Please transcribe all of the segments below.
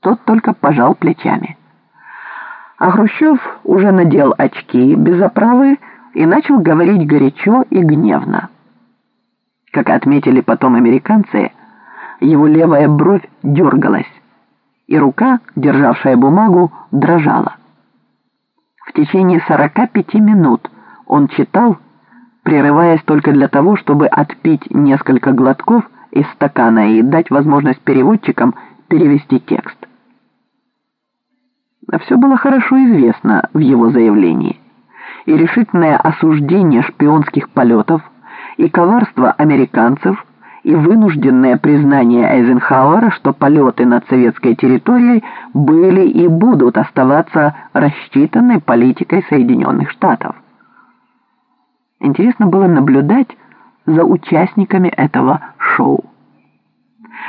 Тот только пожал плечами. А Хрущев уже надел очки без оправы и начал говорить горячо и гневно. Как отметили потом американцы, его левая бровь дергалась, и рука, державшая бумагу, дрожала. В течение 45 минут он читал, прерываясь только для того, чтобы отпить несколько глотков из стакана и дать возможность переводчикам перевести текст. Все было хорошо известно в его заявлении, и решительное осуждение шпионских полетов, и коварство американцев, и вынужденное признание Эйзенхауэра, что полеты над советской территорией были и будут оставаться рассчитанной политикой Соединенных Штатов. Интересно было наблюдать за участниками этого шоу.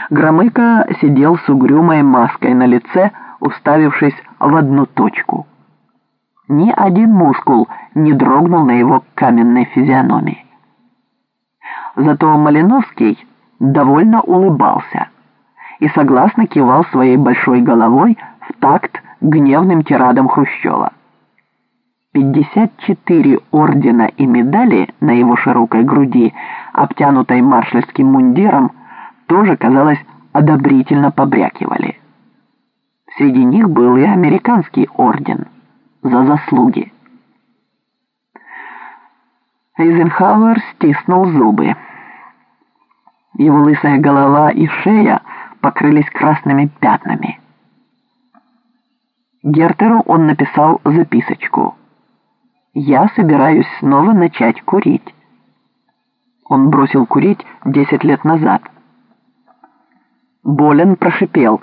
Громыко сидел с угрюмой маской на лице, уставившись в одну точку. Ни один мускул не дрогнул на его каменной физиономии. Зато Малиновский довольно улыбался и согласно кивал своей большой головой в такт гневным тирадам Хрущева. 54 ордена и медали на его широкой груди, обтянутой маршальским мундиром, тоже, казалось, одобрительно побрякивали. Среди них был и американский орден за заслуги. Эйзенхауэр стиснул зубы. Его лысая голова и шея покрылись красными пятнами. Гертеру он написал записочку. «Я собираюсь снова начать курить». Он бросил курить десять лет назад. Болен прошипел.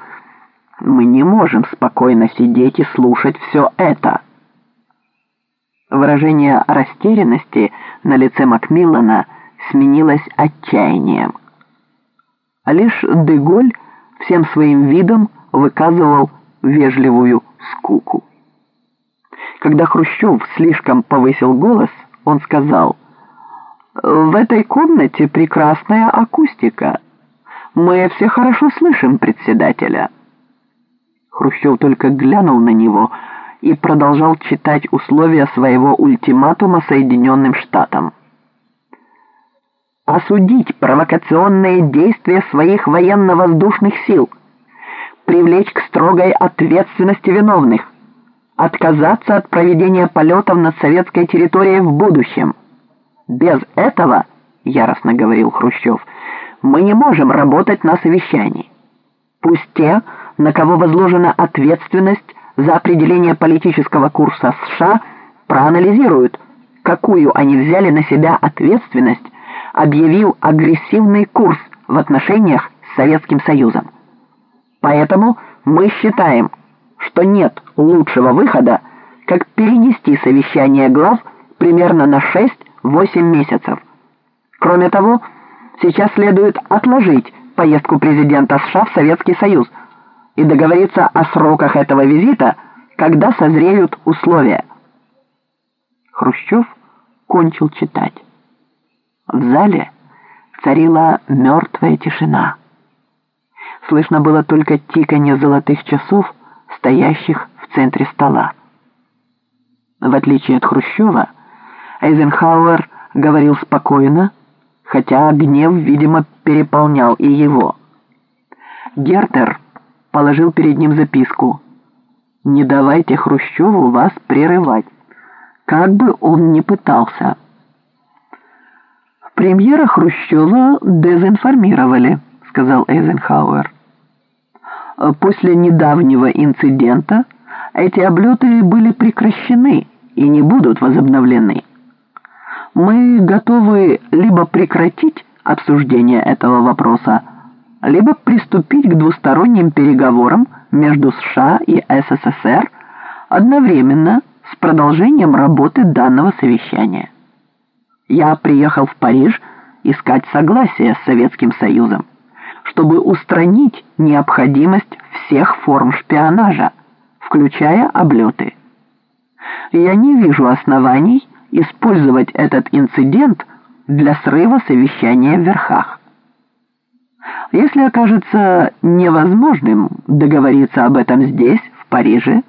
«Мы не можем спокойно сидеть и слушать все это». Выражение растерянности на лице Макмиллана сменилось отчаянием. А лишь Деголь всем своим видом выказывал вежливую скуку. Когда Хрущев слишком повысил голос, он сказал, «В этой комнате прекрасная акустика». «Мы все хорошо слышим председателя». Хрущев только глянул на него и продолжал читать условия своего ультиматума Соединенным Штатам. Осудить провокационные действия своих военно-воздушных сил, привлечь к строгой ответственности виновных, отказаться от проведения полетов над советской территорией в будущем. Без этого, яростно говорил Хрущев, — мы не можем работать на совещании. Пусть те, на кого возложена ответственность за определение политического курса США, проанализируют, какую они взяли на себя ответственность, объявив агрессивный курс в отношениях с Советским Союзом. Поэтому мы считаем, что нет лучшего выхода, как перенести совещание глав примерно на 6-8 месяцев. Кроме того, Сейчас следует отложить поездку президента США в Советский Союз и договориться о сроках этого визита, когда созреют условия. Хрущев кончил читать. В зале царила мертвая тишина. Слышно было только тиканье золотых часов, стоящих в центре стола. В отличие от Хрущева, Эйзенхауэр говорил спокойно, хотя гнев, видимо, переполнял и его. Гертер положил перед ним записку. «Не давайте Хрущеву вас прерывать, как бы он ни пытался». «Премьера Хрущева дезинформировали», — сказал Эйзенхауэр. «После недавнего инцидента эти облеты были прекращены и не будут возобновлены мы готовы либо прекратить обсуждение этого вопроса, либо приступить к двусторонним переговорам между США и СССР одновременно с продолжением работы данного совещания. Я приехал в Париж искать согласие с Советским Союзом, чтобы устранить необходимость всех форм шпионажа, включая облеты. Я не вижу оснований использовать этот инцидент для срыва совещания в верхах. Если окажется невозможным договориться об этом здесь, в Париже,